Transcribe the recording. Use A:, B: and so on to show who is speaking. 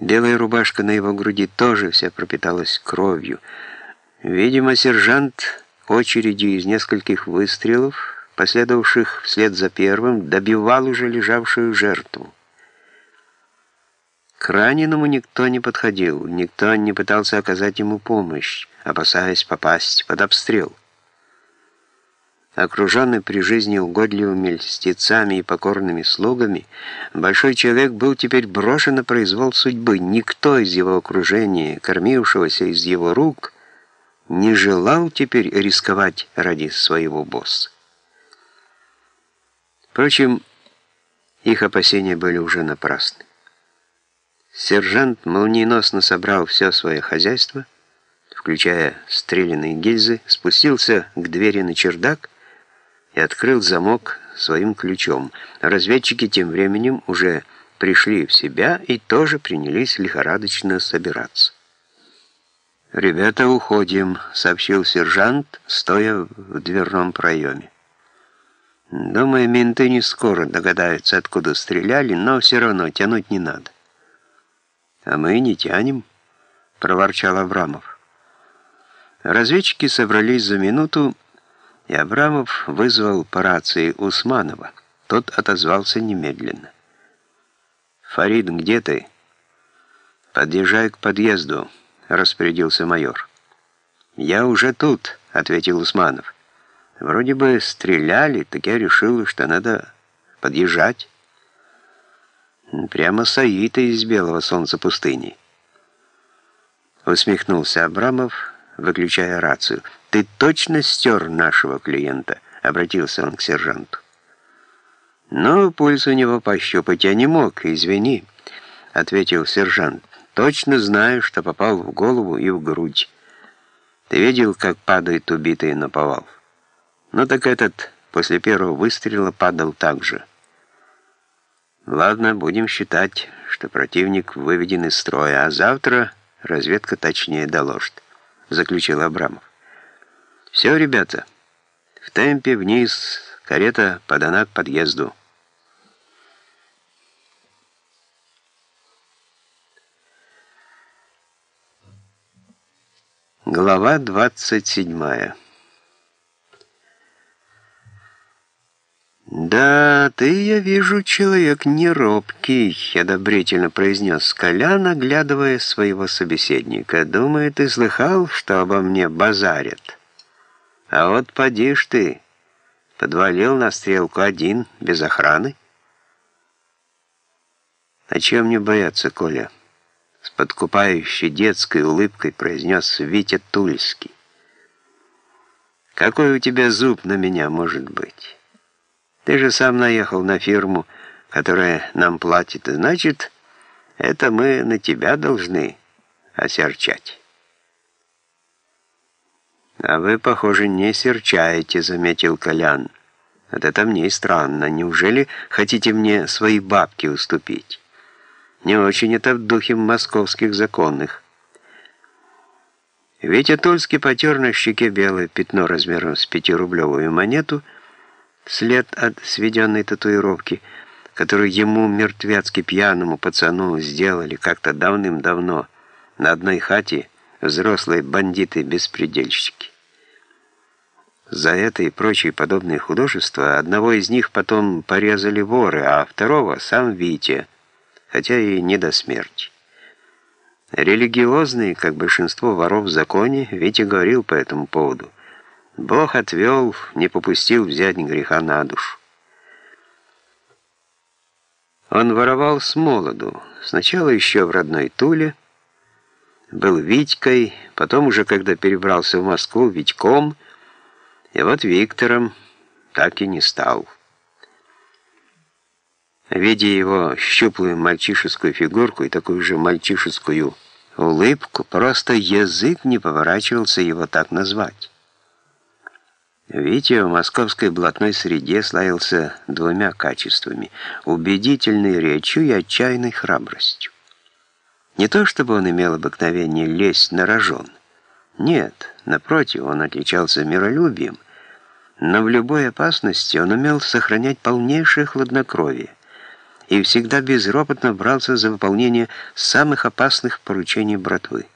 A: Белая рубашка на его груди тоже вся пропиталась кровью. Видимо, сержант очередью из нескольких выстрелов, последовавших вслед за первым, добивал уже лежавшую жертву. К раненому никто не подходил, никто не пытался оказать ему помощь, опасаясь попасть под обстрел. Окруженный при жизни угодливыми льстецами и покорными слугами, большой человек был теперь брошен на произвол судьбы. Никто из его окружения, кормившегося из его рук, не желал теперь рисковать ради своего босса. Впрочем, их опасения были уже напрасны. Сержант молниеносно собрал все свое хозяйство, включая стрелянные гильзы, спустился к двери на чердак и открыл замок своим ключом. Разведчики тем временем уже пришли в себя и тоже принялись лихорадочно собираться. «Ребята, уходим», — сообщил сержант, стоя в дверном проеме. «Думаю, менты не скоро догадаются, откуда стреляли, но все равно тянуть не надо». «А мы не тянем», — проворчал Абрамов. Разведчики собрались за минуту, и Абрамов вызвал по рации Усманова. Тот отозвался немедленно. «Фарид, где ты?» «Подъезжай к подъезду», — распорядился майор. «Я уже тут», — ответил Усманов. «Вроде бы стреляли, так я решил, что надо подъезжать». Прямо Саита из белого солнца пустыни. Усмехнулся Абрамов, выключая рацию. «Ты точно стер нашего клиента?» — обратился он к сержанту. «Ну, пульс у него пощупать я не мог, извини», — ответил сержант. «Точно знаю, что попал в голову и в грудь. Ты видел, как падает убитый на повал? Ну так этот после первого выстрела падал так же». Ладно, будем считать, что противник выведен из строя, а завтра разведка точнее доложит, — заключил Абрамов. «Все, ребята, в темпе вниз, карета подана к подъезду». Глава 27 «Да, ты, я вижу, человек не робкий», — одобрительно произнес Колян, оглядывая своего собеседника. «Думаю, ты слыхал, что обо мне базарят? А вот поди ж ты, подвалил на стрелку один, без охраны». «А чем мне бояться, Коля?» С подкупающей детской улыбкой произнес Витя Тульский. «Какой у тебя зуб на меня может быть?» Ты же сам наехал на фирму, которая нам платит. Значит, это мы на тебя должны осерчать. «А вы, похоже, не серчаете», — заметил Колян. «Вот это мне и странно. Неужели хотите мне свои бабки уступить? Не очень это в духе московских законных». Витя Тульский потер на щеке белое пятно размером с пятирублевую монету — След от сведенной татуировки, которую ему, мертвецки пьяному пацану, сделали как-то давным-давно на одной хате взрослые бандиты-беспредельщики. За это и прочие подобные художества одного из них потом порезали воры, а второго — сам Витя, хотя и не до смерти. Религиозный, как большинство воров в законе, Витя говорил по этому поводу. Бог отвел, не попустил взять греха на душу. Он воровал с молоду, сначала еще в родной Туле, был Витькой, потом уже, когда перебрался в Москву, Витьком, и вот Виктором так и не стал. Видя его щуплую мальчишескую фигурку и такую же мальчишескую улыбку, просто язык не поворачивался его так назвать. Витя в московской блатной среде славился двумя качествами – убедительной речью и отчаянной храбростью. Не то чтобы он имел обыкновение лезть на рожон. Нет, напротив, он отличался миролюбием, но в любой опасности он умел сохранять полнейшее хладнокровие и всегда безропотно брался за выполнение самых опасных поручений братвы.